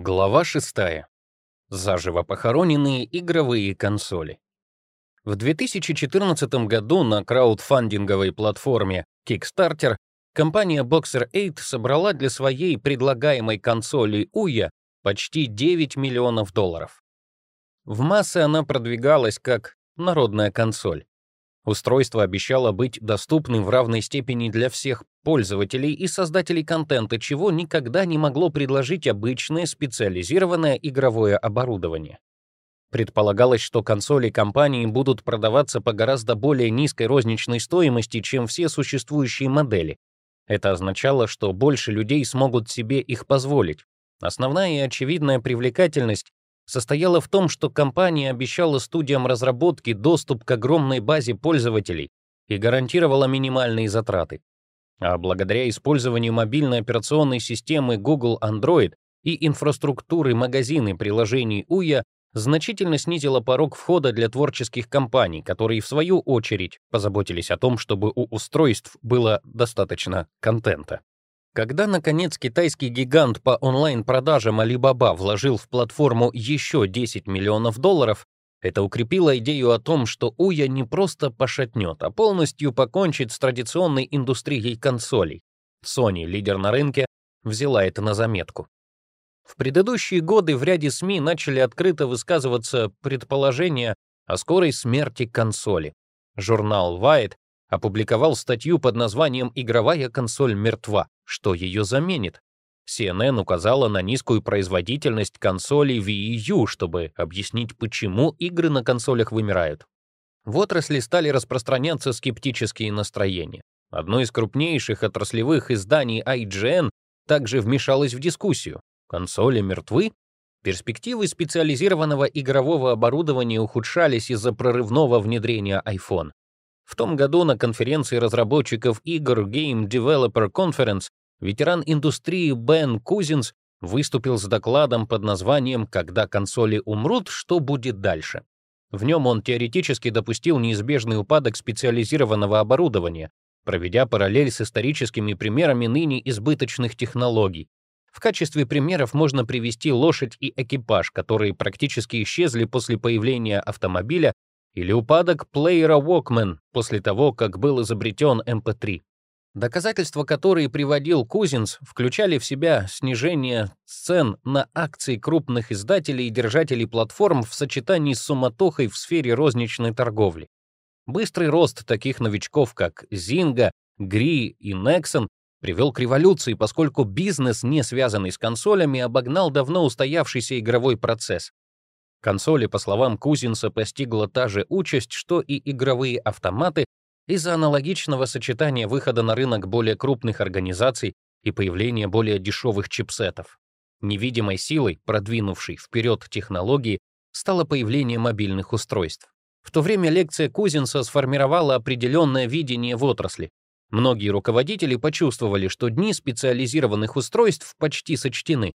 Глава 6. Заживо похороненные игровые консоли. В 2014 году на краудфандинговой платформе Kickstarter компания Boxer 8 собрала для своей предлагаемой консоли Uya почти 9 миллионов долларов. В массы она продвигалась как народная консоль. Устройство обещало быть доступным в равной степени для всех пользователей и создателей контента, чего никогда не могло предложить обычное специализированное игровое оборудование. Предполагалось, что консоли компании будут продаваться по гораздо более низкой розничной стоимости, чем все существующие модели. Это означало, что больше людей смогут себе их позволить. Основная и очевидная привлекательность состояла в том, что компания обещала студиям разработки доступ к огромной базе пользователей и гарантировала минимальные затраты. А благодаря использованию мобильной операционной системы Google Android и инфраструктуры магазины приложений Уя значительно снизила порог входа для творческих компаний, которые, в свою очередь, позаботились о том, чтобы у устройств было достаточно контента. Когда, наконец, китайский гигант по онлайн-продажам Alibaba вложил в платформу еще 10 миллионов долларов, это укрепило идею о том, что Уя не просто пошатнет, а полностью покончит с традиционной индустрией консолей. Sony, лидер на рынке, взяла это на заметку. В предыдущие годы в ряде СМИ начали открыто высказываться предположения о скорой смерти консоли. Журнал Wired опубликовал статью под названием «Игровая консоль мертва. Что ее заменит?» CNN указала на низкую производительность консолей Wii U, чтобы объяснить, почему игры на консолях вымирают. В отрасли стали распространяться скептические настроения. Одно из крупнейших отраслевых изданий IGN также вмешалось в дискуссию. Консоли мертвы? Перспективы специализированного игрового оборудования ухудшались из-за прорывного внедрения iPhone. В том году на конференции разработчиков игр Game Developer Conference ветеран индустрии Бен Кузинс выступил с докладом под названием «Когда консоли умрут, что будет дальше?». В нем он теоретически допустил неизбежный упадок специализированного оборудования, проведя параллель с историческими примерами ныне избыточных технологий. В качестве примеров можно привести лошадь и экипаж, которые практически исчезли после появления автомобиля или упадок плеера Walkman после того, как был изобретен MP3. Эм Доказательства, которые приводил Кузинс, включали в себя снижение цен на акции крупных издателей и держателей платформ в сочетании с суматохой в сфере розничной торговли. Быстрый рост таких новичков, как Zynga, Gri и Nexon, привел к революции, поскольку бизнес, не связанный с консолями, обогнал давно устоявшийся игровой процесс. Консоли, по словам Кузинса, постигла та же участь, что и игровые автоматы из-за аналогичного сочетания выхода на рынок более крупных организаций и появления более дешевых чипсетов. Невидимой силой, продвинувшей вперед технологии, стало появление мобильных устройств. В то время лекция Кузинса сформировала определенное видение в отрасли. Многие руководители почувствовали, что дни специализированных устройств почти сочтены.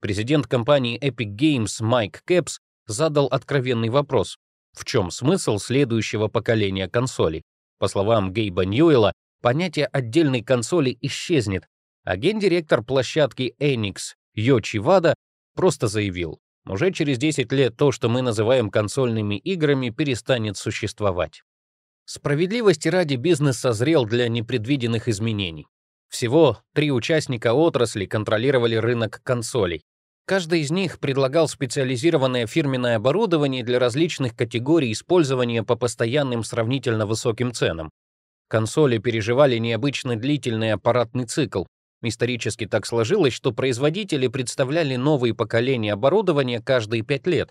Президент компании Epic Games Майк Кэпс задал откровенный вопрос. В чем смысл следующего поколения консолей? По словам Гейба Ньюэлла, понятие отдельной консоли исчезнет, а гендиректор площадки Enix Йочи Вада просто заявил, уже через 10 лет то, что мы называем консольными играми, перестанет существовать. Справедливости ради бизнес созрел для непредвиденных изменений. Всего три участника отрасли контролировали рынок консолей. Каждый из них предлагал специализированное фирменное оборудование для различных категорий использования по постоянным сравнительно высоким ценам. Консоли переживали необычно длительный аппаратный цикл. Исторически так сложилось, что производители представляли новые поколения оборудования каждые пять лет.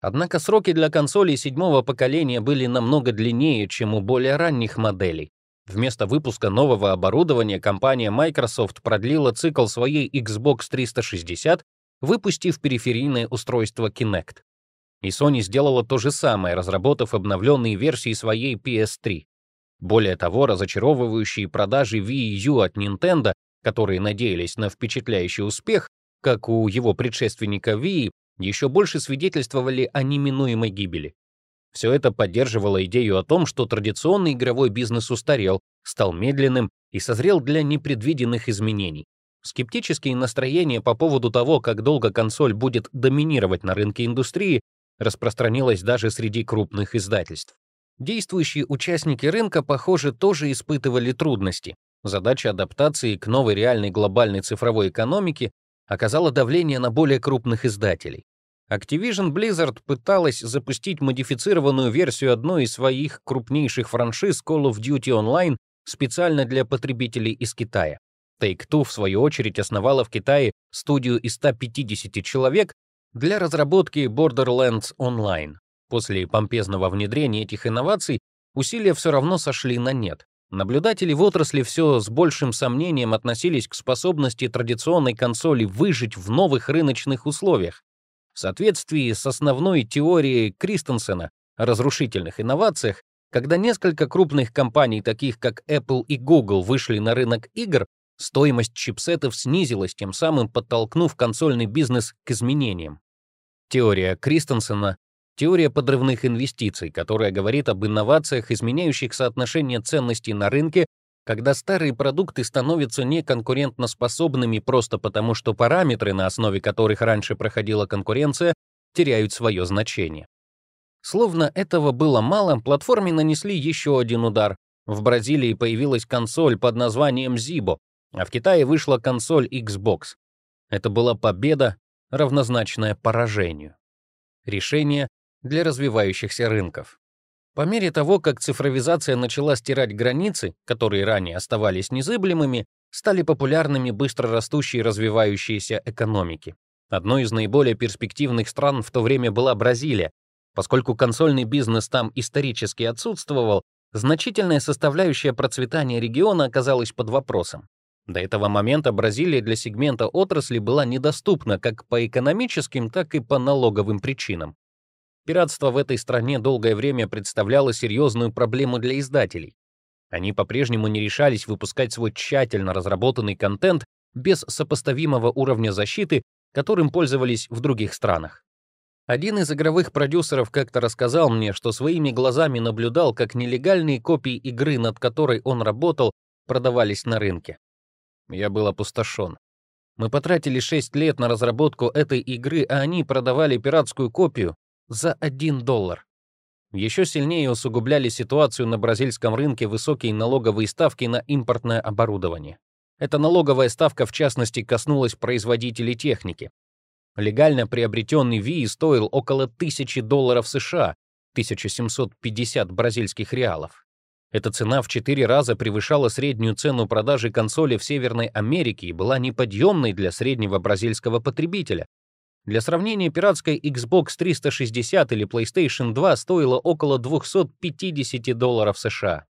Однако сроки для консолей седьмого поколения были намного длиннее, чем у более ранних моделей. Вместо выпуска нового оборудования компания Microsoft продлила цикл своей Xbox 360 выпустив периферийное устройство Kinect. И Sony сделала то же самое, разработав обновленные версии своей PS3. Более того, разочаровывающие продажи Wii U от Nintendo, которые надеялись на впечатляющий успех, как у его предшественника Wii, еще больше свидетельствовали о неминуемой гибели. Все это поддерживало идею о том, что традиционный игровой бизнес устарел, стал медленным и созрел для непредвиденных изменений. Скептические настроения по поводу того, как долго консоль будет доминировать на рынке индустрии, распространилось даже среди крупных издательств. Действующие участники рынка, похоже, тоже испытывали трудности. Задача адаптации к новой реальной глобальной цифровой экономике оказала давление на более крупных издателей. Activision Blizzard пыталась запустить модифицированную версию одной из своих крупнейших франшиз Call of Duty Online специально для потребителей из Китая. Take-Two, в свою очередь, основала в Китае студию из 150 человек для разработки Borderlands Online. После помпезного внедрения этих инноваций усилия все равно сошли на нет. Наблюдатели в отрасли все с большим сомнением относились к способности традиционной консоли выжить в новых рыночных условиях. В соответствии с основной теорией Кристенсена о разрушительных инновациях, когда несколько крупных компаний, таких как Apple и Google, вышли на рынок игр, стоимость чипсетов снизилась, тем самым подтолкнув консольный бизнес к изменениям. Теория Кристенсена — теория подрывных инвестиций, которая говорит об инновациях, изменяющих соотношение ценностей на рынке когда старые продукты становятся неконкурентноспособными просто потому, что параметры, на основе которых раньше проходила конкуренция, теряют свое значение. Словно этого было мало, платформе нанесли еще один удар. В Бразилии появилась консоль под названием Zibo, а в Китае вышла консоль Xbox. Это была победа, равнозначная поражению. Решение для развивающихся рынков. По мере того, как цифровизация начала стирать границы, которые ранее оставались незыблемыми, стали популярными быстро растущие развивающиеся экономики. Одной из наиболее перспективных стран в то время была Бразилия. Поскольку консольный бизнес там исторически отсутствовал, значительная составляющая процветания региона оказалась под вопросом. До этого момента Бразилия для сегмента отрасли была недоступна как по экономическим, так и по налоговым причинам. Пиратство в этой стране долгое время представляло серьезную проблему для издателей. Они по-прежнему не решались выпускать свой тщательно разработанный контент без сопоставимого уровня защиты, которым пользовались в других странах. Один из игровых продюсеров как-то рассказал мне, что своими глазами наблюдал, как нелегальные копии игры, над которой он работал, продавались на рынке. Я был опустошен. Мы потратили 6 лет на разработку этой игры, а они продавали пиратскую копию за 1 доллар. Еще сильнее усугубляли ситуацию на бразильском рынке высокие налоговые ставки на импортное оборудование. Эта налоговая ставка, в частности, коснулась производителей техники. Легально приобретенный Wii стоил около 1000 долларов США, 1750 бразильских реалов. Эта цена в 4 раза превышала среднюю цену продажи консоли в Северной Америке и была неподъемной для среднего бразильского потребителя, для сравнения, пиратская Xbox 360 или PlayStation 2 стоила около 250 долларов США.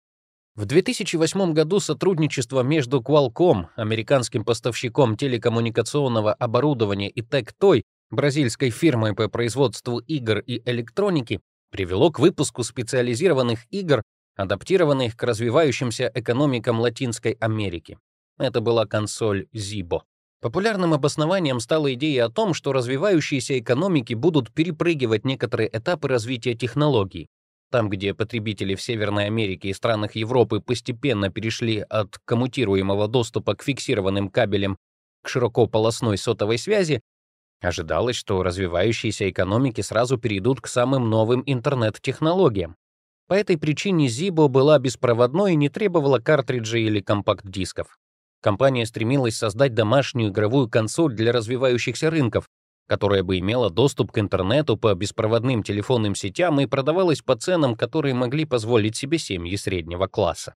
В 2008 году сотрудничество между Qualcomm, американским поставщиком телекоммуникационного оборудования, и Tectoy, бразильской фирмой по производству игр и электроники, привело к выпуску специализированных игр, адаптированных к развивающимся экономикам Латинской Америки. Это была консоль Zibo. Популярным обоснованием стала идея о том, что развивающиеся экономики будут перепрыгивать некоторые этапы развития технологий. Там, где потребители в Северной Америке и странах Европы постепенно перешли от коммутируемого доступа к фиксированным кабелям к широкополосной сотовой связи, ожидалось, что развивающиеся экономики сразу перейдут к самым новым интернет-технологиям. По этой причине Zibo была беспроводной и не требовала картриджей или компакт-дисков. Компания стремилась создать домашнюю игровую консоль для развивающихся рынков, которая бы имела доступ к интернету по беспроводным телефонным сетям и продавалась по ценам, которые могли позволить себе семьи среднего класса.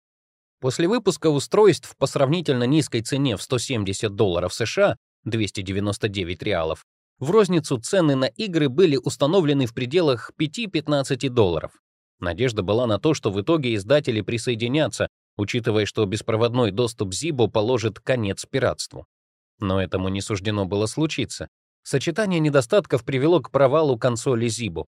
После выпуска устройств по сравнительно низкой цене в 170 долларов США, 299 реалов, в розницу цены на игры были установлены в пределах 5-15 долларов. Надежда была на то, что в итоге издатели присоединятся, учитывая, что беспроводной доступ Зибо положит конец пиратству. Но этому не суждено было случиться. Сочетание недостатков привело к провалу консоли Зибо.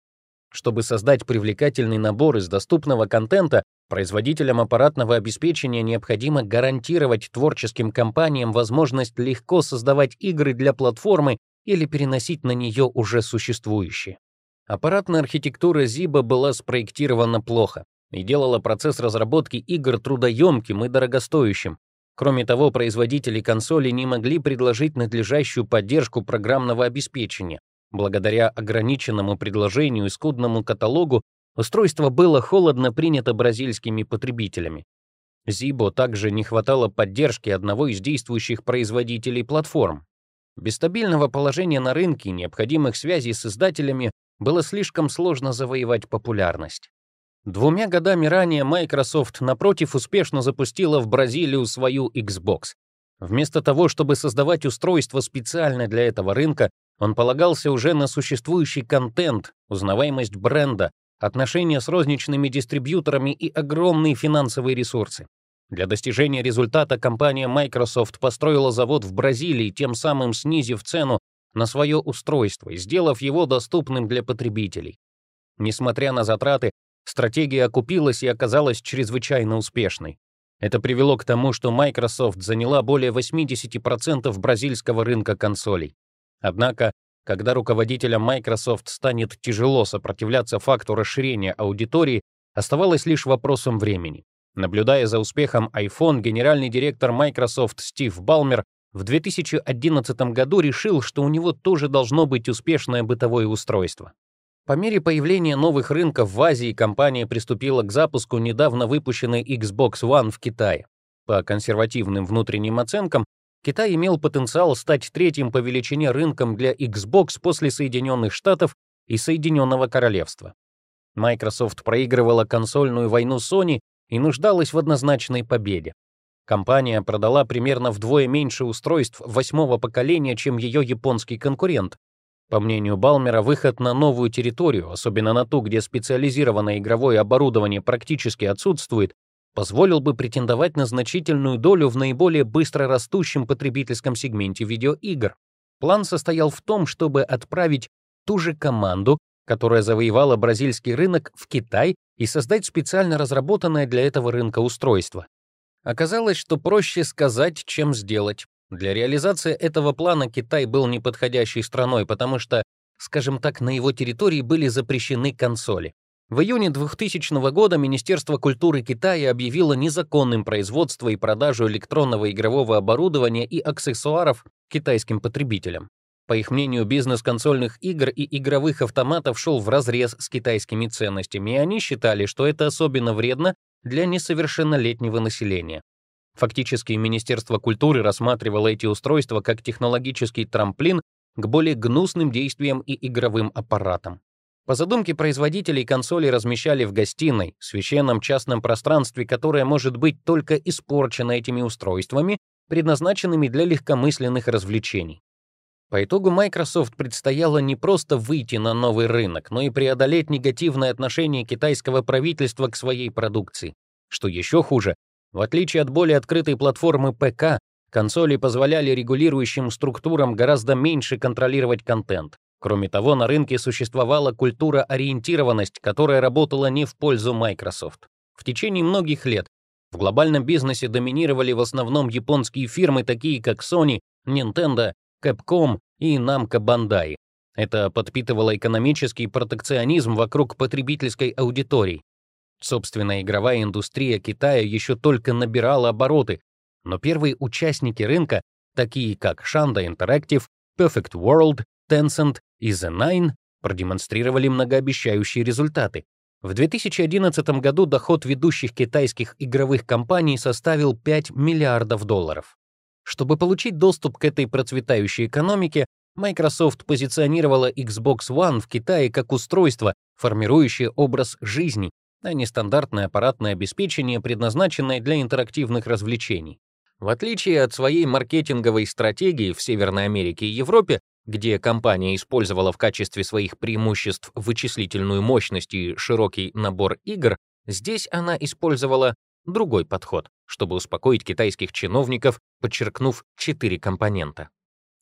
Чтобы создать привлекательный набор из доступного контента, производителям аппаратного обеспечения необходимо гарантировать творческим компаниям возможность легко создавать игры для платформы или переносить на нее уже существующие. Аппаратная архитектура Zibo была спроектирована плохо и делала процесс разработки игр трудоемким и дорогостоящим. Кроме того, производители консолей не могли предложить надлежащую поддержку программного обеспечения. Благодаря ограниченному предложению и скудному каталогу устройство было холодно принято бразильскими потребителями. Зибо также не хватало поддержки одного из действующих производителей платформ. Без стабильного положения на рынке и необходимых связей с издателями было слишком сложно завоевать популярность. Двумя годами ранее Microsoft, напротив, успешно запустила в Бразилию свою Xbox. Вместо того, чтобы создавать устройство специально для этого рынка, он полагался уже на существующий контент, узнаваемость бренда, отношения с розничными дистрибьюторами и огромные финансовые ресурсы. Для достижения результата компания Microsoft построила завод в Бразилии, тем самым снизив цену на свое устройство сделав его доступным для потребителей. Несмотря на затраты, Стратегия окупилась и оказалась чрезвычайно успешной. Это привело к тому, что Microsoft заняла более 80% бразильского рынка консолей. Однако, когда руководителям Microsoft станет тяжело сопротивляться факту расширения аудитории, оставалось лишь вопросом времени. Наблюдая за успехом iPhone, генеральный директор Microsoft Стив Балмер в 2011 году решил, что у него тоже должно быть успешное бытовое устройство. По мере появления новых рынков в Азии компания приступила к запуску недавно выпущенной Xbox One в Китае. По консервативным внутренним оценкам, Китай имел потенциал стать третьим по величине рынком для Xbox после Соединенных Штатов и Соединенного Королевства. Microsoft проигрывала консольную войну Sony и нуждалась в однозначной победе. Компания продала примерно вдвое меньше устройств восьмого поколения, чем ее японский конкурент, по мнению Балмера, выход на новую территорию, особенно на ту, где специализированное игровое оборудование практически отсутствует, позволил бы претендовать на значительную долю в наиболее быстро растущем потребительском сегменте видеоигр. План состоял в том, чтобы отправить ту же команду, которая завоевала бразильский рынок, в Китай и создать специально разработанное для этого рынка устройство. Оказалось, что проще сказать, чем сделать. Для реализации этого плана Китай был неподходящей страной, потому что, скажем так, на его территории были запрещены консоли. В июне 2000 года Министерство культуры Китая объявило незаконным производство и продажу электронного игрового оборудования и аксессуаров китайским потребителям. По их мнению, бизнес консольных игр и игровых автоматов шел вразрез с китайскими ценностями, и они считали, что это особенно вредно для несовершеннолетнего населения. Фактически Министерство культуры рассматривало эти устройства как технологический трамплин к более гнусным действиям и игровым аппаратам. По задумке производителей консоли размещали в гостиной, священном частном пространстве, которое может быть только испорчено этими устройствами, предназначенными для легкомысленных развлечений. По итогу Microsoft предстояло не просто выйти на новый рынок, но и преодолеть негативное отношение китайского правительства к своей продукции. Что еще хуже, в отличие от более открытой платформы ПК, консоли позволяли регулирующим структурам гораздо меньше контролировать контент. Кроме того, на рынке существовала культура-ориентированность, которая работала не в пользу Microsoft. В течение многих лет в глобальном бизнесе доминировали в основном японские фирмы, такие как Sony, Nintendo, Capcom и Namco Bandai. Это подпитывало экономический протекционизм вокруг потребительской аудитории. Собственная игровая индустрия Китая еще только набирала обороты, но первые участники рынка, такие как Shanda Interactive, Perfect World, Tencent и The Nine, продемонстрировали многообещающие результаты. В 2011 году доход ведущих китайских игровых компаний составил 5 миллиардов долларов. Чтобы получить доступ к этой процветающей экономике, Microsoft позиционировала Xbox One в Китае как устройство, формирующее образ жизни, а не стандартное аппаратное обеспечение, предназначенное для интерактивных развлечений. В отличие от своей маркетинговой стратегии в Северной Америке и Европе, где компания использовала в качестве своих преимуществ вычислительную мощность и широкий набор игр, здесь она использовала другой подход, чтобы успокоить китайских чиновников, подчеркнув четыре компонента.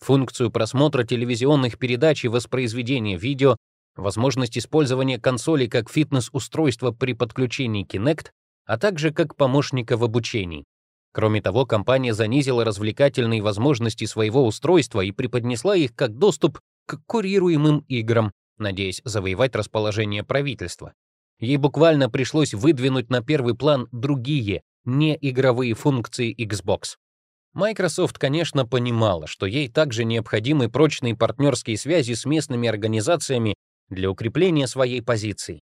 Функцию просмотра телевизионных передач и воспроизведения видео, возможность использования консоли как фитнес-устройства при подключении Kinect, а также как помощника в обучении. Кроме того, компания занизила развлекательные возможности своего устройства и преподнесла их как доступ к курируемым играм, надеясь завоевать расположение правительства. Ей буквально пришлось выдвинуть на первый план другие, неигровые функции Xbox. Microsoft, конечно, понимала, что ей также необходимы прочные партнерские связи с местными организациями для укрепления своей позиции.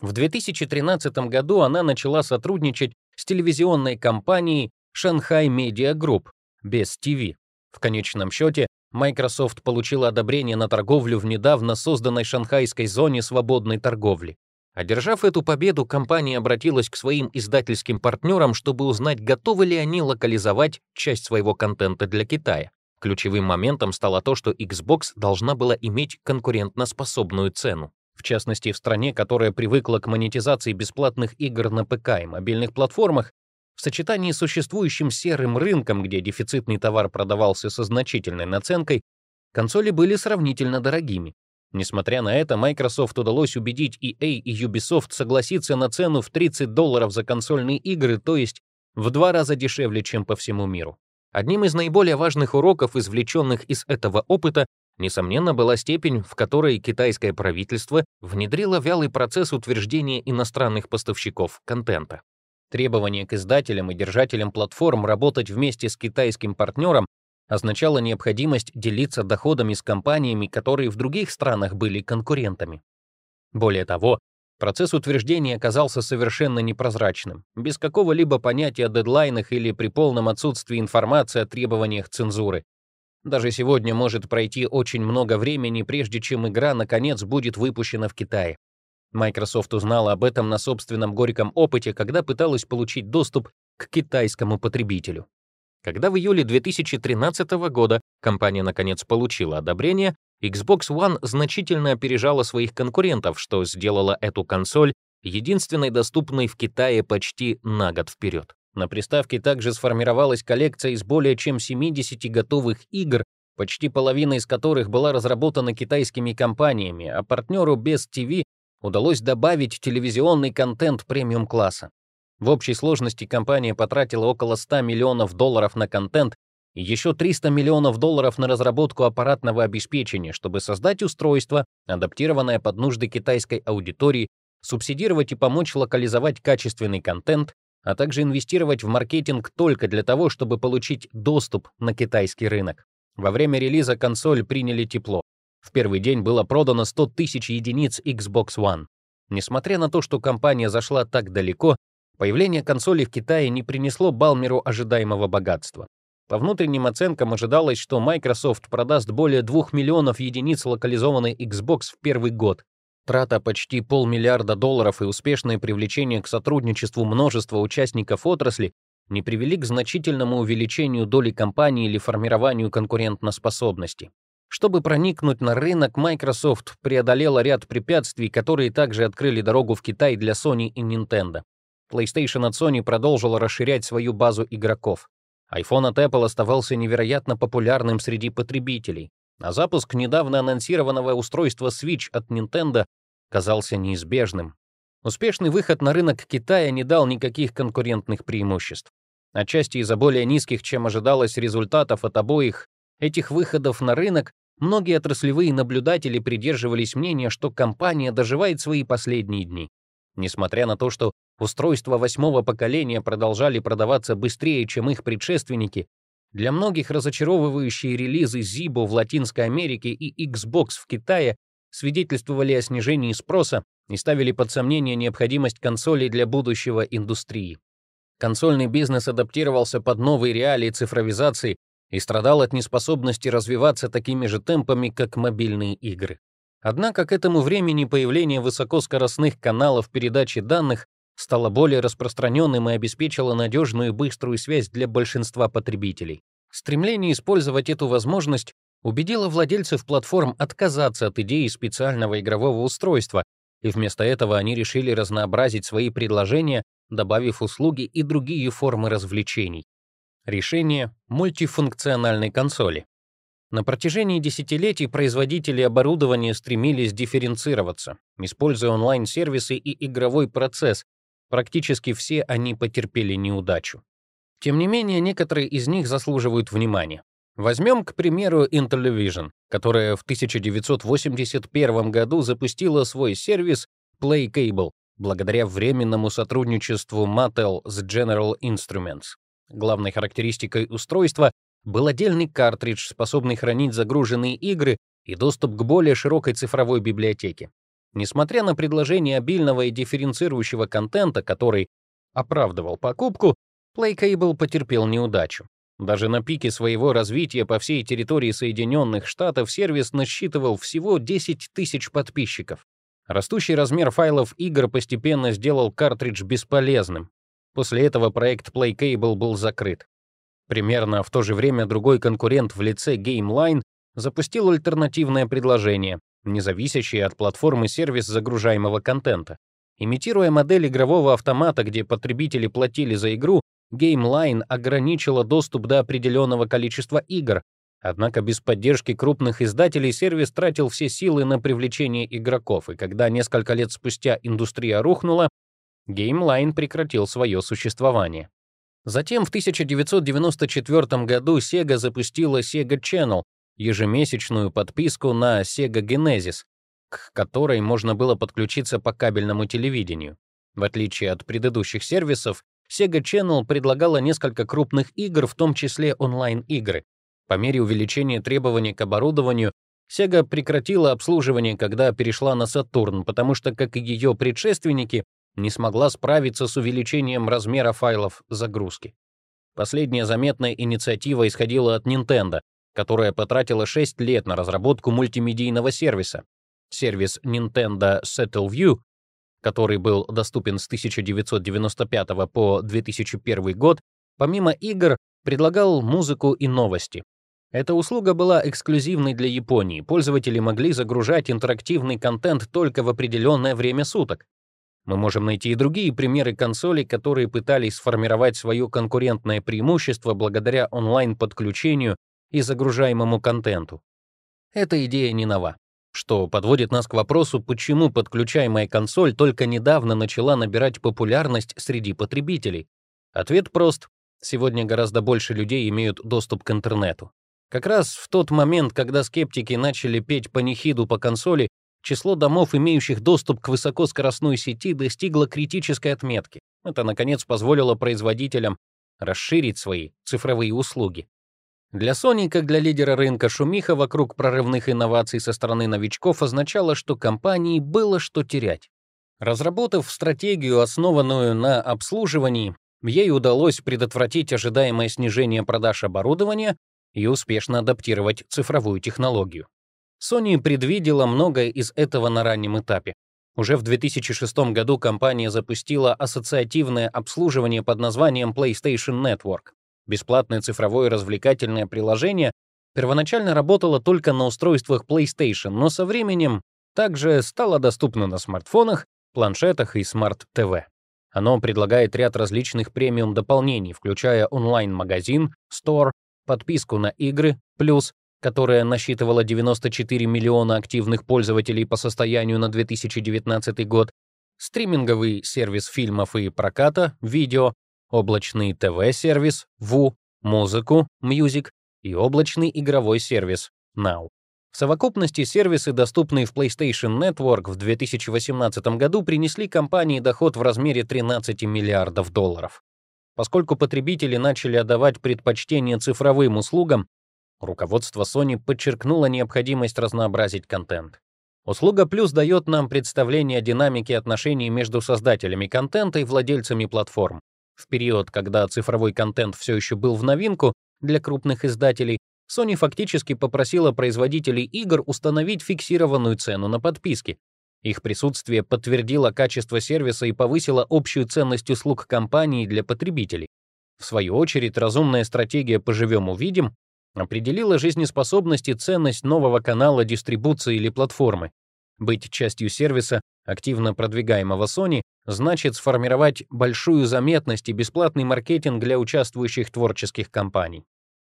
В 2013 году она начала сотрудничать с телевизионной компанией Shanghai Media Group, без TV. В конечном счете, Microsoft получила одобрение на торговлю в недавно созданной шанхайской зоне свободной торговли. Одержав эту победу, компания обратилась к своим издательским партнерам, чтобы узнать, готовы ли они локализовать часть своего контента для Китая. Ключевым моментом стало то, что Xbox должна была иметь конкурентноспособную цену. В частности, в стране, которая привыкла к монетизации бесплатных игр на ПК и мобильных платформах, в сочетании с существующим серым рынком, где дефицитный товар продавался со значительной наценкой, консоли были сравнительно дорогими. Несмотря на это, Microsoft удалось убедить EA и Ubisoft согласиться на цену в 30 долларов за консольные игры, то есть в два раза дешевле, чем по всему миру. Одним из наиболее важных уроков, извлеченных из этого опыта, несомненно, была степень, в которой китайское правительство внедрило вялый процесс утверждения иностранных поставщиков контента. Требование к издателям и держателям платформ работать вместе с китайским партнером означало необходимость делиться доходами с компаниями, которые в других странах были конкурентами. Более того, процесс утверждения оказался совершенно непрозрачным, без какого-либо понятия о дедлайнах или при полном отсутствии информации о требованиях цензуры. Даже сегодня может пройти очень много времени, прежде чем игра наконец будет выпущена в Китае. Microsoft узнала об этом на собственном горьком опыте, когда пыталась получить доступ к китайскому потребителю. Когда в июле 2013 года компания наконец получила одобрение, Xbox One значительно опережала своих конкурентов, что сделало эту консоль единственной доступной в Китае почти на год вперед. На приставке также сформировалась коллекция из более чем 70 готовых игр, почти половина из которых была разработана китайскими компаниями, а партнеру Best TV удалось добавить телевизионный контент премиум-класса. В общей сложности компания потратила около 100 миллионов долларов на контент и еще 300 миллионов долларов на разработку аппаратного обеспечения, чтобы создать устройство, адаптированное под нужды китайской аудитории, субсидировать и помочь локализовать качественный контент, а также инвестировать в маркетинг только для того, чтобы получить доступ на китайский рынок. Во время релиза консоль приняли тепло. В первый день было продано 100 тысяч единиц Xbox One. Несмотря на то, что компания зашла так далеко, Появление консоли в Китае не принесло Балмеру ожидаемого богатства. По внутренним оценкам ожидалось, что Microsoft продаст более 2 миллионов единиц локализованной Xbox в первый год. Трата почти полмиллиарда долларов и успешное привлечение к сотрудничеству множества участников отрасли не привели к значительному увеличению доли компании или формированию конкурентоспособности. Чтобы проникнуть на рынок, Microsoft преодолела ряд препятствий, которые также открыли дорогу в Китай для Sony и Nintendo. PlayStation от Sony продолжила расширять свою базу игроков. iPhone от Apple оставался невероятно популярным среди потребителей, а запуск недавно анонсированного устройства Switch от Nintendo казался неизбежным. Успешный выход на рынок Китая не дал никаких конкурентных преимуществ. Отчасти из-за более низких, чем ожидалось, результатов от обоих этих выходов на рынок, многие отраслевые наблюдатели придерживались мнения, что компания доживает свои последние дни. Несмотря на то, что устройства восьмого поколения продолжали продаваться быстрее, чем их предшественники, для многих разочаровывающие релизы Zibo в Латинской Америке и Xbox в Китае свидетельствовали о снижении спроса и ставили под сомнение необходимость консолей для будущего индустрии. Консольный бизнес адаптировался под новые реалии цифровизации и страдал от неспособности развиваться такими же темпами, как мобильные игры. Однако к этому времени появление высокоскоростных каналов передачи данных стало более распространенным и обеспечило надежную и быструю связь для большинства потребителей. Стремление использовать эту возможность убедило владельцев платформ отказаться от идеи специального игрового устройства, и вместо этого они решили разнообразить свои предложения, добавив услуги и другие формы развлечений. Решение мультифункциональной консоли. На протяжении десятилетий производители оборудования стремились дифференцироваться, используя онлайн-сервисы и игровой процесс. Практически все они потерпели неудачу. Тем не менее, некоторые из них заслуживают внимания. Возьмем, к примеру, Intellivision, которая в 1981 году запустила свой сервис Play Cable благодаря временному сотрудничеству Mattel с General Instruments. Главной характеристикой устройства был отдельный картридж, способный хранить загруженные игры и доступ к более широкой цифровой библиотеке. Несмотря на предложение обильного и дифференцирующего контента, который оправдывал покупку, Playcable потерпел неудачу. Даже на пике своего развития по всей территории Соединенных Штатов сервис насчитывал всего 10 тысяч подписчиков. Растущий размер файлов игр постепенно сделал картридж бесполезным. После этого проект Playcable был закрыт. Примерно в то же время другой конкурент в лице GameLine запустил альтернативное предложение, независящее от платформы сервис загружаемого контента. Имитируя модель игрового автомата, где потребители платили за игру, GameLine ограничила доступ до определенного количества игр, однако без поддержки крупных издателей сервис тратил все силы на привлечение игроков, и когда несколько лет спустя индустрия рухнула, GameLine прекратил свое существование. Затем в 1994 году Sega запустила Sega Channel, ежемесячную подписку на Sega Genesis, к которой можно было подключиться по кабельному телевидению. В отличие от предыдущих сервисов, Sega Channel предлагала несколько крупных игр, в том числе онлайн-игры. По мере увеличения требований к оборудованию, Sega прекратила обслуживание, когда перешла на Saturn, потому что, как и ее предшественники, не смогла справиться с увеличением размера файлов загрузки. Последняя заметная инициатива исходила от Nintendo, которая потратила 6 лет на разработку мультимедийного сервиса. Сервис Nintendo Settle View, который был доступен с 1995 по 2001 год, помимо игр, предлагал музыку и новости. Эта услуга была эксклюзивной для Японии. Пользователи могли загружать интерактивный контент только в определенное время суток. Мы можем найти и другие примеры консолей, которые пытались сформировать свое конкурентное преимущество благодаря онлайн-подключению и загружаемому контенту. Эта идея не нова, что подводит нас к вопросу, почему подключаемая консоль только недавно начала набирать популярность среди потребителей. Ответ прост. Сегодня гораздо больше людей имеют доступ к интернету. Как раз в тот момент, когда скептики начали петь панихиду по консоли, число домов, имеющих доступ к высокоскоростной сети, достигло критической отметки. Это, наконец, позволило производителям расширить свои цифровые услуги. Для Sony, как для лидера рынка, шумиха вокруг прорывных инноваций со стороны новичков означала, что компании было что терять. Разработав стратегию, основанную на обслуживании, ей удалось предотвратить ожидаемое снижение продаж оборудования и успешно адаптировать цифровую технологию. Sony предвидела многое из этого на раннем этапе. Уже в 2006 году компания запустила ассоциативное обслуживание под названием PlayStation Network. Бесплатное цифровое развлекательное приложение первоначально работало только на устройствах PlayStation, но со временем также стало доступно на смартфонах, планшетах и смарт-ТВ. Оно предлагает ряд различных премиум-дополнений, включая онлайн-магазин, store, подписку на игры, плюс которая насчитывала 94 миллиона активных пользователей по состоянию на 2019 год, стриминговый сервис фильмов и проката, видео, облачный ТВ-сервис, VU, музыку, Music и облачный игровой сервис Now. В совокупности сервисы, доступные в PlayStation Network в 2018 году, принесли компании доход в размере 13 миллиардов долларов. Поскольку потребители начали отдавать предпочтение цифровым услугам, Руководство Sony подчеркнуло необходимость разнообразить контент. Услуга Плюс дает нам представление о динамике отношений между создателями контента и владельцами платформ. В период, когда цифровой контент все еще был в новинку для крупных издателей, Sony фактически попросила производителей игр установить фиксированную цену на подписки. Их присутствие подтвердило качество сервиса и повысило общую ценность услуг компании для потребителей. В свою очередь, разумная стратегия «поживем-увидим» определила жизнеспособность и ценность нового канала дистрибуции или платформы. Быть частью сервиса, активно продвигаемого Sony, значит сформировать большую заметность и бесплатный маркетинг для участвующих творческих компаний.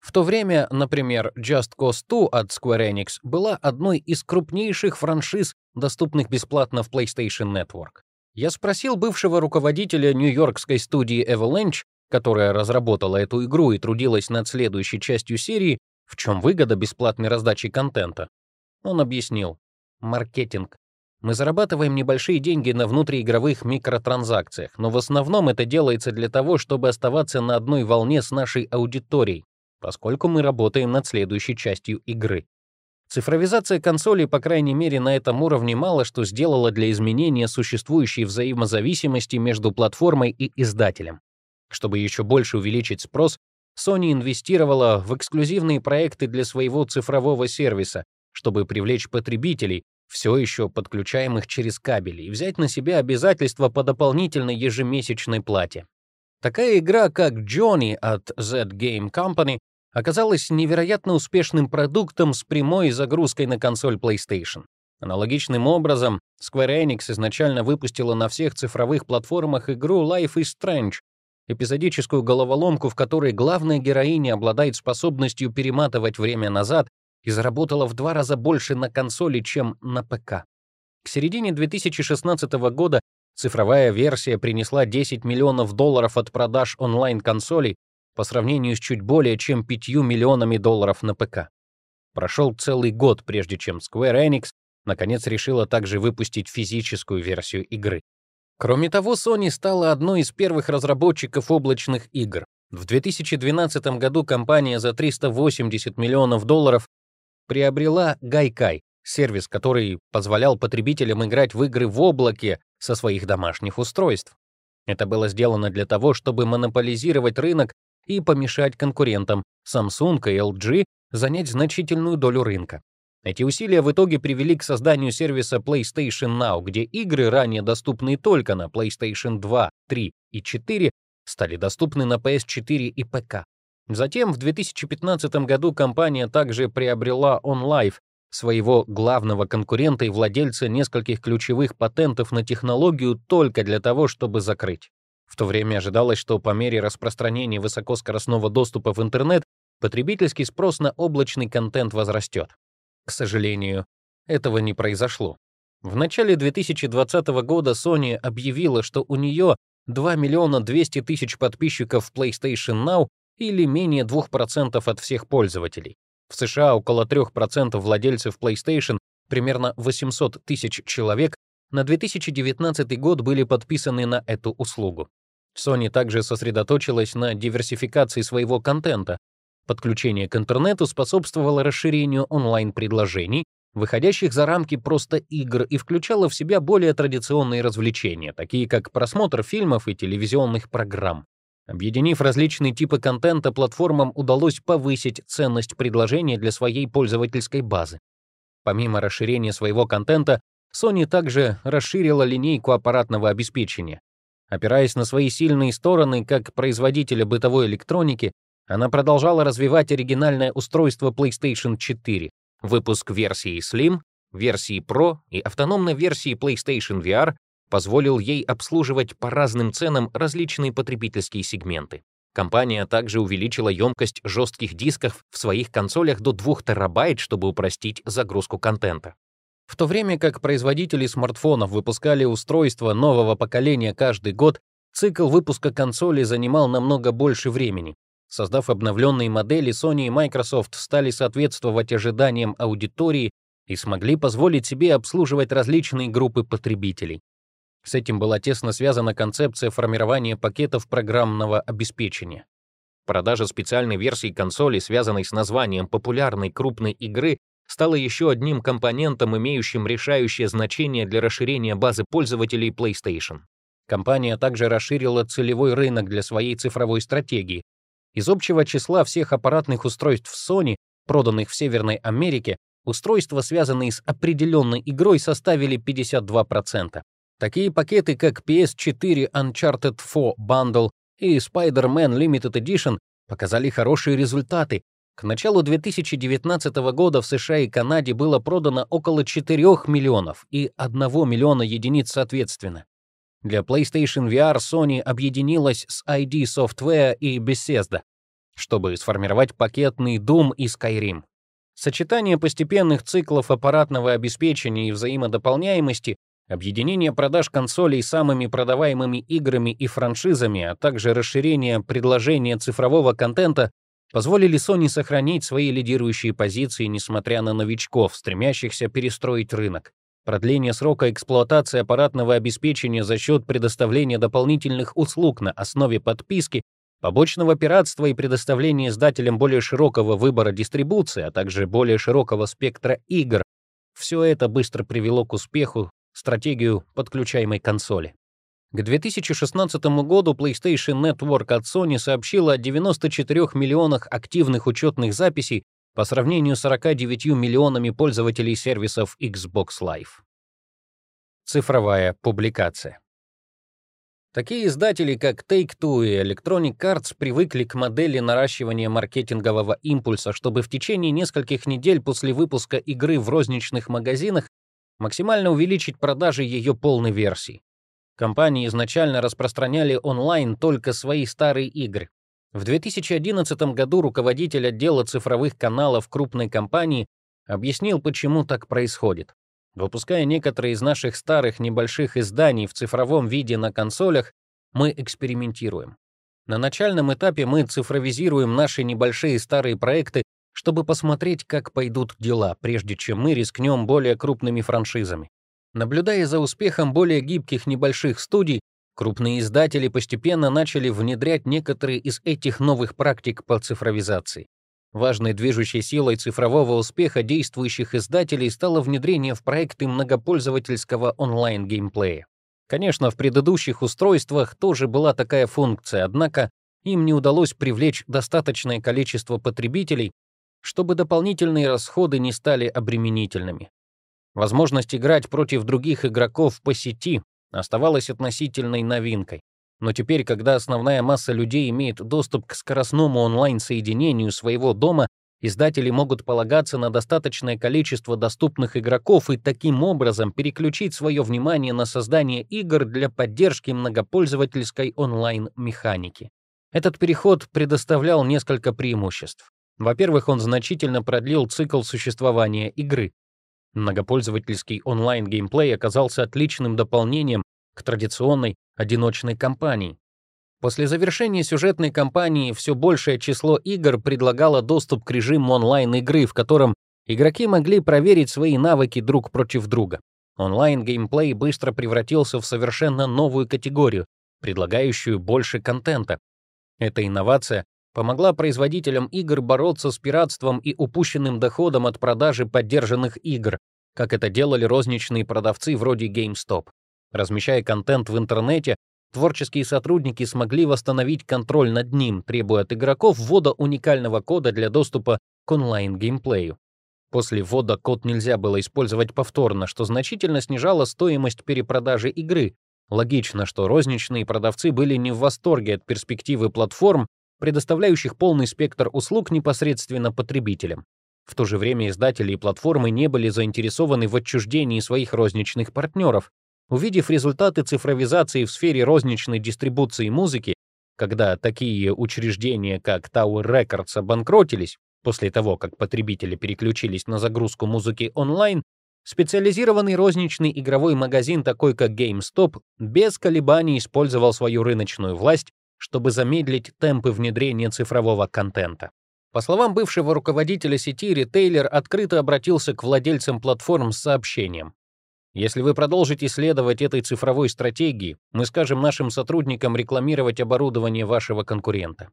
В то время, например, Just Cause 2 от Square Enix была одной из крупнейших франшиз, доступных бесплатно в PlayStation Network. Я спросил бывшего руководителя нью-йоркской студии Avalanche, которая разработала эту игру и трудилась над следующей частью серии, в чем выгода бесплатной раздачи контента. Он объяснил. Маркетинг. Мы зарабатываем небольшие деньги на внутриигровых микротранзакциях, но в основном это делается для того, чтобы оставаться на одной волне с нашей аудиторией, поскольку мы работаем над следующей частью игры. Цифровизация консолей, по крайней мере, на этом уровне мало что сделала для изменения существующей взаимозависимости между платформой и издателем. Чтобы еще больше увеличить спрос, Sony инвестировала в эксклюзивные проекты для своего цифрового сервиса, чтобы привлечь потребителей, все еще подключаемых через кабели, и взять на себя обязательства по дополнительной ежемесячной плате. Такая игра, как Johnny от Z Game Company, оказалась невероятно успешным продуктом с прямой загрузкой на консоль PlayStation. Аналогичным образом, Square Enix изначально выпустила на всех цифровых платформах игру Life is Strange, эпизодическую головоломку, в которой главная героиня обладает способностью перематывать время назад и заработала в два раза больше на консоли, чем на ПК. К середине 2016 года цифровая версия принесла 10 миллионов долларов от продаж онлайн-консолей по сравнению с чуть более чем 5 миллионами долларов на ПК. Прошел целый год, прежде чем Square Enix наконец решила также выпустить физическую версию игры. Кроме того, Sony стала одной из первых разработчиков облачных игр. В 2012 году компания за 380 миллионов долларов приобрела Gaikai, сервис, который позволял потребителям играть в игры в облаке со своих домашних устройств. Это было сделано для того, чтобы монополизировать рынок и помешать конкурентам Samsung и LG занять значительную долю рынка. Эти усилия в итоге привели к созданию сервиса PlayStation Now, где игры, ранее доступные только на PlayStation 2, 3 и 4, стали доступны на PS4 и ПК. Затем в 2015 году компания также приобрела OnLive, своего главного конкурента и владельца нескольких ключевых патентов на технологию только для того, чтобы закрыть. В то время ожидалось, что по мере распространения высокоскоростного доступа в интернет потребительский спрос на облачный контент возрастет. К сожалению, этого не произошло. В начале 2020 года Sony объявила, что у нее 2 миллиона 200 тысяч подписчиков PlayStation Now или менее 2% от всех пользователей. В США около 3% владельцев PlayStation, примерно 800 тысяч человек, на 2019 год были подписаны на эту услугу. Sony также сосредоточилась на диверсификации своего контента, Подключение к интернету способствовало расширению онлайн-предложений, выходящих за рамки просто игр, и включало в себя более традиционные развлечения, такие как просмотр фильмов и телевизионных программ. Объединив различные типы контента, платформам удалось повысить ценность предложения для своей пользовательской базы. Помимо расширения своего контента, Sony также расширила линейку аппаратного обеспечения. Опираясь на свои сильные стороны как производителя бытовой электроники, она продолжала развивать оригинальное устройство PlayStation 4, выпуск версии Slim, версии Pro и автономной версии PlayStation VR позволил ей обслуживать по разным ценам различные потребительские сегменты. Компания также увеличила емкость жестких дисков в своих консолях до 2 терабайт, чтобы упростить загрузку контента. В то время как производители смартфонов выпускали устройства нового поколения каждый год, цикл выпуска консоли занимал намного больше времени. Создав обновленные модели, Sony и Microsoft стали соответствовать ожиданиям аудитории и смогли позволить себе обслуживать различные группы потребителей. С этим была тесно связана концепция формирования пакетов программного обеспечения. Продажа специальной версии консоли, связанной с названием популярной крупной игры, стала еще одним компонентом, имеющим решающее значение для расширения базы пользователей PlayStation. Компания также расширила целевой рынок для своей цифровой стратегии, из общего числа всех аппаратных устройств Sony, проданных в Северной Америке, устройства, связанные с определенной игрой, составили 52%. Такие пакеты, как PS4 Uncharted 4 Bundle и Spider-Man Limited Edition показали хорошие результаты. К началу 2019 года в США и Канаде было продано около 4 миллионов и 1 миллиона единиц соответственно. Для PlayStation VR Sony объединилась с ID Software и Bethesda, чтобы сформировать пакетный Doom и Skyrim. Сочетание постепенных циклов аппаратного обеспечения и взаимодополняемости, объединение продаж консолей самыми продаваемыми играми и франшизами, а также расширение предложения цифрового контента позволили Sony сохранить свои лидирующие позиции, несмотря на новичков, стремящихся перестроить рынок. продление срока эксплуатации аппаратного обеспечения за счет предоставления дополнительных услуг на основе подписки, побочного пиратства и предоставления издателям более широкого выбора дистрибуции, а также более широкого спектра игр, все это быстро привело к успеху стратегию подключаемой консоли. К 2016 году PlayStation Network от Sony сообщила о 94 миллионах активных учетных записей по сравнению с 49 миллионами пользователей сервисов Xbox Live. Цифровая публикация. Такие издатели, как Take-Two и Electronic Arts, привыкли к модели наращивания маркетингового импульса, чтобы в течение нескольких недель после выпуска игры в розничных магазинах максимально увеличить продажи ее полной версии. Компании изначально распространяли онлайн только свои старые игры. В 2011 году руководитель отдела цифровых каналов крупной компании объяснил, почему так происходит. Выпуская некоторые из наших старых небольших изданий в цифровом виде на консолях, мы экспериментируем. На начальном этапе мы цифровизируем наши небольшие старые проекты, чтобы посмотреть, как пойдут дела, прежде чем мы рискнем более крупными франшизами. Наблюдая за успехом более гибких небольших студий, крупные издатели постепенно начали внедрять некоторые из этих новых практик по цифровизации. Важной движущей силой цифрового успеха действующих издателей стало внедрение в проекты многопользовательского онлайн-геймплея. Конечно, в предыдущих устройствах тоже была такая функция, однако им не удалось привлечь достаточное количество потребителей, чтобы дополнительные расходы не стали обременительными. Возможность играть против других игроков по сети оставалась относительной новинкой. Но теперь, когда основная масса людей имеет доступ к скоростному онлайн-соединению своего дома, издатели могут полагаться на достаточное количество доступных игроков и таким образом переключить свое внимание на создание игр для поддержки многопользовательской онлайн-механики. Этот переход предоставлял несколько преимуществ. Во-первых, он значительно продлил цикл существования игры. Многопользовательский онлайн-геймплей оказался отличным дополнением к традиционной одиночной кампании. После завершения сюжетной кампании все большее число игр предлагало доступ к режиму онлайн-игры, в котором игроки могли проверить свои навыки друг против друга. Онлайн-геймплей быстро превратился в совершенно новую категорию, предлагающую больше контента. Эта инновация помогла производителям игр бороться с пиратством и упущенным доходом от продажи поддержанных игр, как это делали розничные продавцы вроде GameStop. Размещая контент в интернете, творческие сотрудники смогли восстановить контроль над ним, требуя от игроков ввода уникального кода для доступа к онлайн-геймплею. После ввода код нельзя было использовать повторно, что значительно снижало стоимость перепродажи игры. Логично, что розничные продавцы были не в восторге от перспективы платформ, предоставляющих полный спектр услуг непосредственно потребителям. В то же время издатели и платформы не были заинтересованы в отчуждении своих розничных партнеров. Увидев результаты цифровизации в сфере розничной дистрибуции музыки, когда такие учреждения, как Tower Records, обанкротились, после того, как потребители переключились на загрузку музыки онлайн, специализированный розничный игровой магазин, такой как GameStop, без колебаний использовал свою рыночную власть, чтобы замедлить темпы внедрения цифрового контента. По словам бывшего руководителя сети, ритейлер открыто обратился к владельцам платформ с сообщением. Если вы продолжите следовать этой цифровой стратегии, мы скажем нашим сотрудникам рекламировать оборудование вашего конкурента.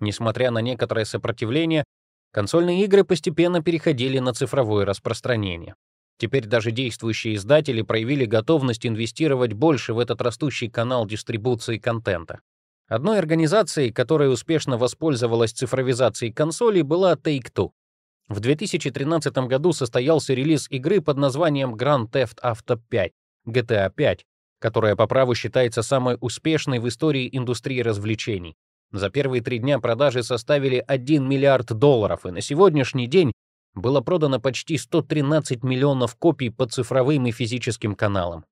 Несмотря на некоторое сопротивление, консольные игры постепенно переходили на цифровое распространение. Теперь даже действующие издатели проявили готовность инвестировать больше в этот растущий канал дистрибуции контента. Одной организацией, которая успешно воспользовалась цифровизацией консолей, была Take-Two. В 2013 году состоялся релиз игры под названием Grand Theft Auto 5, GTA 5, которая по праву считается самой успешной в истории индустрии развлечений. За первые три дня продажи составили 1 миллиард долларов, и на сегодняшний день было продано почти 113 миллионов копий по цифровым и физическим каналам.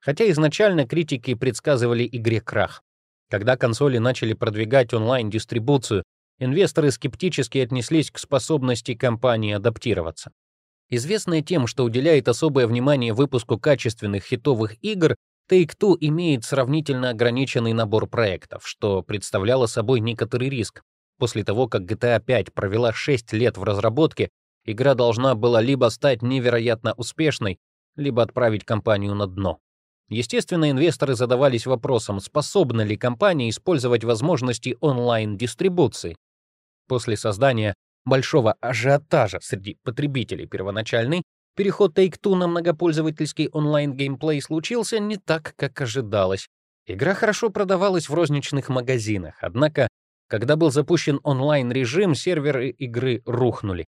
Хотя изначально критики предсказывали игре крах. Когда консоли начали продвигать онлайн-дистрибуцию, инвесторы скептически отнеслись к способности компании адаптироваться. Известная тем, что уделяет особое внимание выпуску качественных хитовых игр, Take-Two имеет сравнительно ограниченный набор проектов, что представляло собой некоторый риск. После того, как GTA 5 провела 6 лет в разработке, игра должна была либо стать невероятно успешной, либо отправить компанию на дно. Естественно, инвесторы задавались вопросом, способна ли компания использовать возможности онлайн-дистрибуции. После создания большого ажиотажа среди потребителей первоначальный, переход Take-Two на многопользовательский онлайн-геймплей случился не так, как ожидалось. Игра хорошо продавалась в розничных магазинах, однако, когда был запущен онлайн-режим, серверы игры рухнули.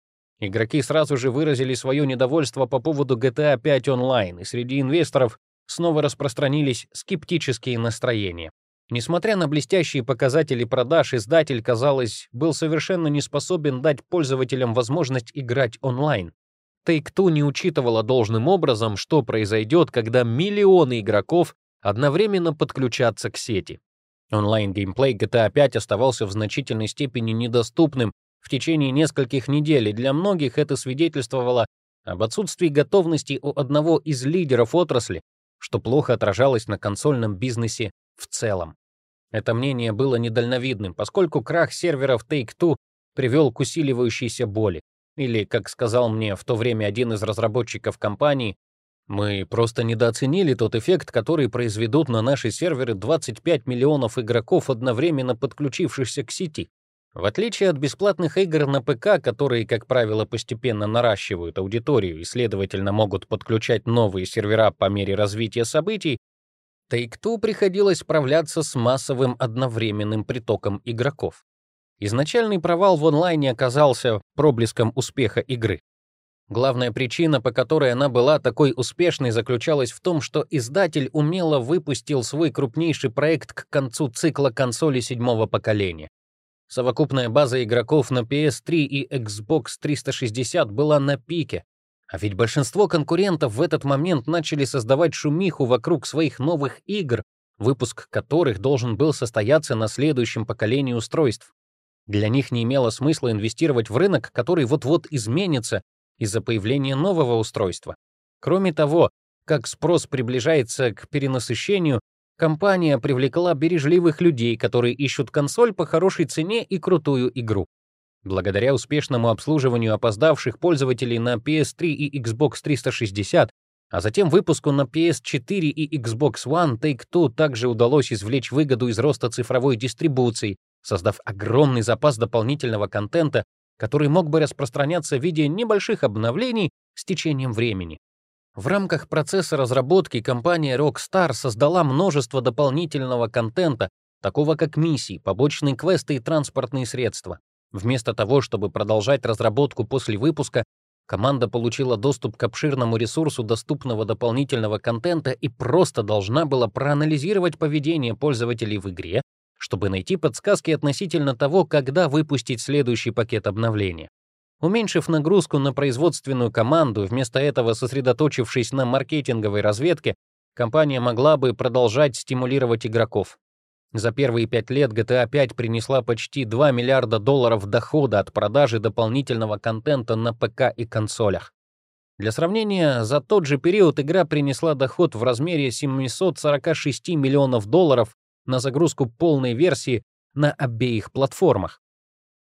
Игроки сразу же выразили свое недовольство по поводу GTA 5 онлайн, и среди инвесторов снова распространились скептические настроения. Несмотря на блестящие показатели продаж, издатель, казалось, был совершенно не способен дать пользователям возможность играть онлайн. Take-Two не учитывала должным образом, что произойдет, когда миллионы игроков одновременно подключатся к сети. Онлайн-геймплей GTA 5 оставался в значительной степени недоступным в течение нескольких недель, и для многих это свидетельствовало об отсутствии готовности у одного из лидеров отрасли, что плохо отражалось на консольном бизнесе в целом. Это мнение было недальновидным, поскольку крах серверов Take-Two привел к усиливающейся боли. Или, как сказал мне в то время один из разработчиков компании, мы просто недооценили тот эффект, который произведут на наши серверы 25 миллионов игроков, одновременно подключившихся к сети. В отличие от бесплатных игр на ПК, которые, как правило, постепенно наращивают аудиторию и, следовательно, могут подключать новые сервера по мере развития событий, Take-Two приходилось справляться с массовым одновременным притоком игроков. Изначальный провал в онлайне оказался проблеском успеха игры. Главная причина, по которой она была такой успешной, заключалась в том, что издатель умело выпустил свой крупнейший проект к концу цикла консолей седьмого поколения. Совокупная база игроков на PS3 и Xbox 360 была на пике, а ведь большинство конкурентов в этот момент начали создавать шумиху вокруг своих новых игр, выпуск которых должен был состояться на следующем поколении устройств. Для них не имело смысла инвестировать в рынок, который вот-вот изменится из-за появления нового устройства. Кроме того, как спрос приближается к перенасыщению, компания привлекла бережливых людей, которые ищут консоль по хорошей цене и крутую игру. Благодаря успешному обслуживанию опоздавших пользователей на PS3 и Xbox 360, а затем выпуску на PS4 и Xbox One, Take-Two также удалось извлечь выгоду из роста цифровой дистрибуции, создав огромный запас дополнительного контента, который мог бы распространяться в виде небольших обновлений с течением времени. В рамках процесса разработки компания Rockstar создала множество дополнительного контента, такого как миссии, побочные квесты и транспортные средства. Вместо того, чтобы продолжать разработку после выпуска, команда получила доступ к обширному ресурсу доступного дополнительного контента и просто должна была проанализировать поведение пользователей в игре, чтобы найти подсказки относительно того, когда выпустить следующий пакет обновления. Уменьшив нагрузку на производственную команду, вместо этого сосредоточившись на маркетинговой разведке, компания могла бы продолжать стимулировать игроков. За первые пять лет GTA 5 принесла почти 2 миллиарда долларов дохода от продажи дополнительного контента на ПК и консолях. Для сравнения, за тот же период игра принесла доход в размере 746 миллионов долларов на загрузку полной версии на обеих платформах.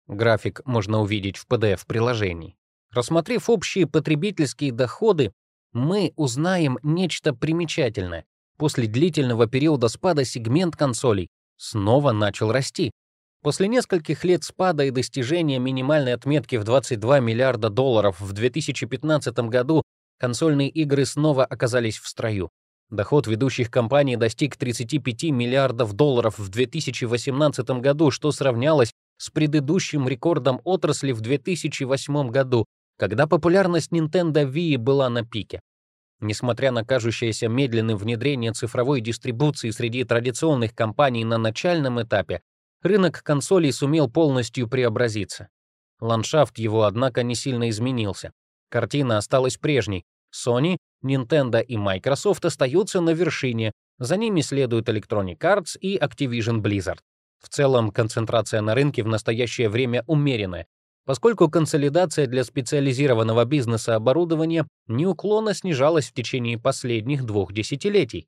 График можно увидеть в PDF-приложении. Рассмотрев общие потребительские доходы, мы узнаем нечто примечательное. После длительного периода спада сегмент консолей снова начал расти. После нескольких лет спада и достижения минимальной отметки в 22 миллиарда долларов в 2015 году консольные игры снова оказались в строю. Доход ведущих компаний достиг 35 миллиардов долларов в 2018 году, что сравнялось с предыдущим рекордом отрасли в 2008 году, когда популярность Nintendo Wii была на пике. Несмотря на кажущееся медленным внедрение цифровой дистрибуции среди традиционных компаний на начальном этапе, рынок консолей сумел полностью преобразиться. Ландшафт его, однако, не сильно изменился. Картина осталась прежней. Sony, Nintendo и Microsoft остаются на вершине, за ними следуют Electronic Arts и Activision Blizzard. В целом, концентрация на рынке в настоящее время умеренная, поскольку консолидация для специализированного бизнеса оборудования неуклонно снижалась в течение последних двух десятилетий.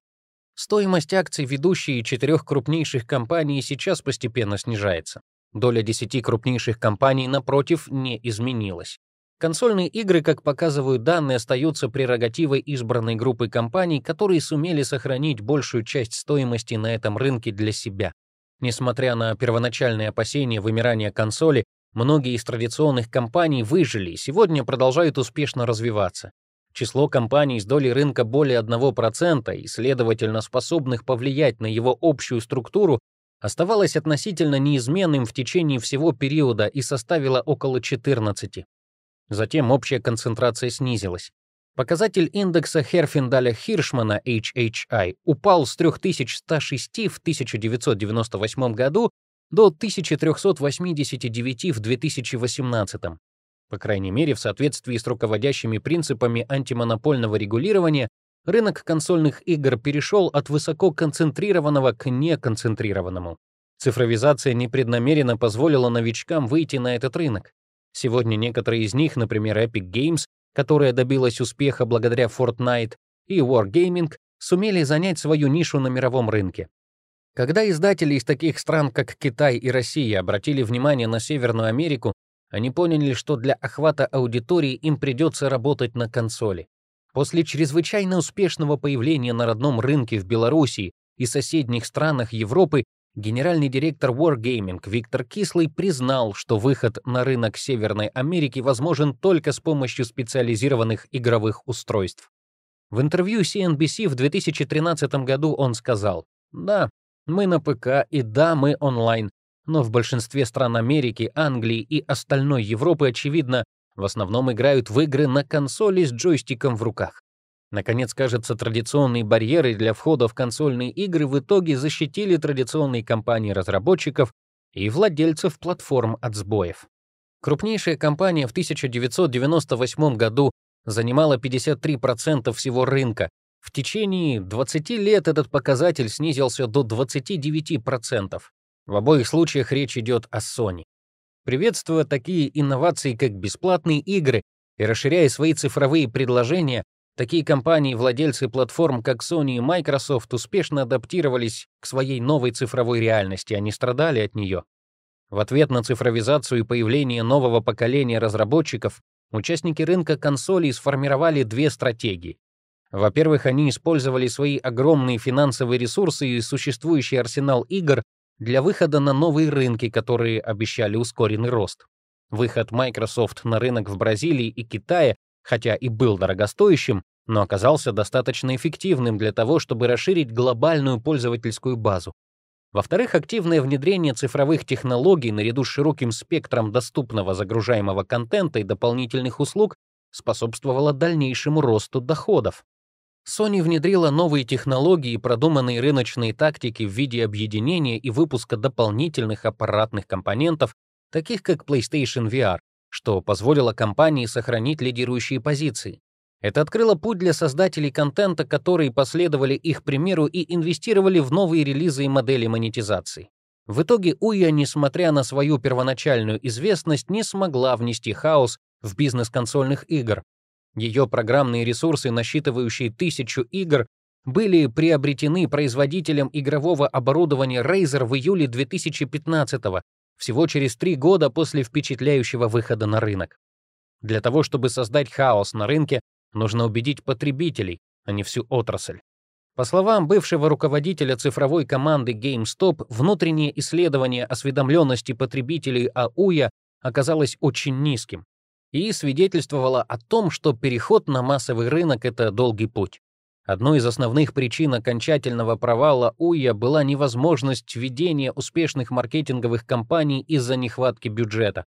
Стоимость акций ведущей четырех крупнейших компаний сейчас постепенно снижается. Доля десяти крупнейших компаний, напротив, не изменилась. Консольные игры, как показывают данные, остаются прерогативой избранной группы компаний, которые сумели сохранить большую часть стоимости на этом рынке для себя. Несмотря на первоначальные опасения вымирания консоли, многие из традиционных компаний выжили и сегодня продолжают успешно развиваться. Число компаний с долей рынка более 1% и, следовательно, способных повлиять на его общую структуру, оставалось относительно неизменным в течение всего периода и составило около 14. Затем общая концентрация снизилась. Показатель индекса Херфиндаля-Хиршмана HHI упал с 3106 в 1998 году до 1389 в 2018. По крайней мере, в соответствии с руководящими принципами антимонопольного регулирования, рынок консольных игр перешел от высококонцентрированного к неконцентрированному. Цифровизация непреднамеренно позволила новичкам выйти на этот рынок. Сегодня некоторые из них, например, Epic Games, которая добилась успеха благодаря Fortnite, и Wargaming, сумели занять свою нишу на мировом рынке. Когда издатели из таких стран, как Китай и Россия, обратили внимание на Северную Америку, они поняли, что для охвата аудитории им придется работать на консоли. После чрезвычайно успешного появления на родном рынке в Беларуси и соседних странах Европы, генеральный директор Wargaming Виктор Кислый признал, что выход на рынок Северной Америки возможен только с помощью специализированных игровых устройств. В интервью CNBC в 2013 году он сказал, «Да, мы на ПК и да, мы онлайн, но в большинстве стран Америки, Англии и остальной Европы, очевидно, в основном играют в игры на консоли с джойстиком в руках. Наконец, кажется, традиционные барьеры для входа в консольные игры в итоге защитили традиционные компании разработчиков и владельцев платформ от сбоев. Крупнейшая компания в 1998 году занимала 53% всего рынка. В течение 20 лет этот показатель снизился до 29%. В обоих случаях речь идет о Sony. Приветствуя такие инновации, как бесплатные игры, и расширяя свои цифровые предложения, такие компании, владельцы платформ, как Sony и Microsoft, успешно адаптировались к своей новой цифровой реальности, они страдали от нее. В ответ на цифровизацию и появление нового поколения разработчиков, участники рынка консолей сформировали две стратегии. Во-первых, они использовали свои огромные финансовые ресурсы и существующий арсенал игр для выхода на новые рынки, которые обещали ускоренный рост. Выход Microsoft на рынок в Бразилии и Китае, хотя и был дорогостоящим, но оказался достаточно эффективным для того, чтобы расширить глобальную пользовательскую базу. Во-вторых, активное внедрение цифровых технологий наряду с широким спектром доступного загружаемого контента и дополнительных услуг способствовало дальнейшему росту доходов. Sony внедрила новые технологии и продуманные рыночные тактики в виде объединения и выпуска дополнительных аппаратных компонентов, таких как PlayStation VR, что позволило компании сохранить лидирующие позиции. Это открыло путь для создателей контента, которые последовали их примеру и инвестировали в новые релизы и модели монетизации. В итоге Уя, несмотря на свою первоначальную известность, не смогла внести хаос в бизнес консольных игр, ее программные ресурсы, насчитывающие тысячу игр, были приобретены производителем игрового оборудования Razer в июле 2015 всего через три года после впечатляющего выхода на рынок. Для того, чтобы создать хаос на рынке, нужно убедить потребителей, а не всю отрасль. По словам бывшего руководителя цифровой команды GameStop, внутреннее исследование осведомленности потребителей о УЯ оказалось очень низким и свидетельствовала о том, что переход на массовый рынок — это долгий путь. Одной из основных причин окончательного провала УЯ была невозможность ведения успешных маркетинговых кампаний из-за нехватки бюджета.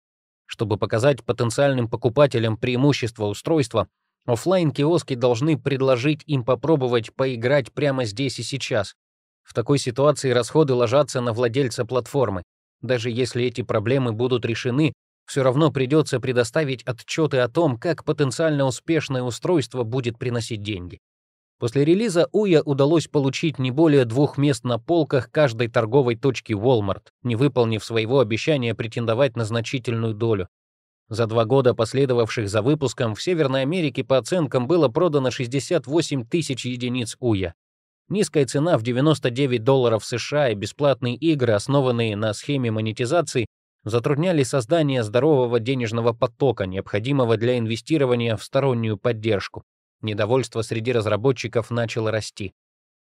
Чтобы показать потенциальным покупателям преимущество устройства, офлайн киоски должны предложить им попробовать поиграть прямо здесь и сейчас. В такой ситуации расходы ложатся на владельца платформы. Даже если эти проблемы будут решены, все равно придется предоставить отчеты о том, как потенциально успешное устройство будет приносить деньги. После релиза Уя удалось получить не более двух мест на полках каждой торговой точки Walmart, не выполнив своего обещания претендовать на значительную долю. За два года, последовавших за выпуском, в Северной Америке по оценкам было продано 68 тысяч единиц Уя. Низкая цена в 99 долларов США и бесплатные игры, основанные на схеме монетизации, затрудняли создание здорового денежного потока, необходимого для инвестирования в стороннюю поддержку. Недовольство среди разработчиков начало расти.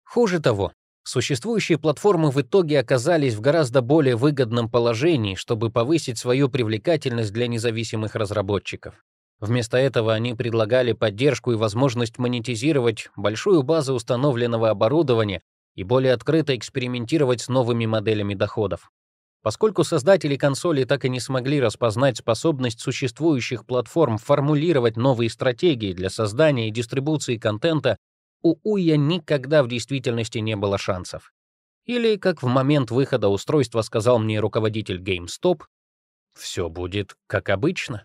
Хуже того, существующие платформы в итоге оказались в гораздо более выгодном положении, чтобы повысить свою привлекательность для независимых разработчиков. Вместо этого они предлагали поддержку и возможность монетизировать большую базу установленного оборудования и более открыто экспериментировать с новыми моделями доходов. Поскольку создатели консоли так и не смогли распознать способность существующих платформ формулировать новые стратегии для создания и дистрибуции контента, у Уя никогда в действительности не было шансов. Или, как в момент выхода устройства сказал мне руководитель GameStop, «Все будет как обычно».